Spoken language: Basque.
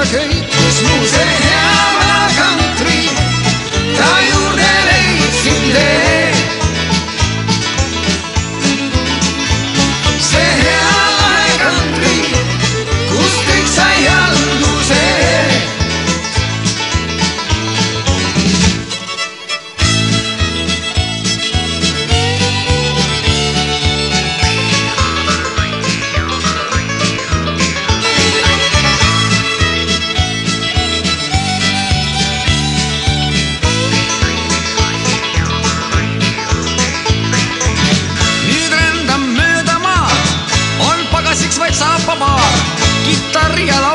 I can't lose. Itari ala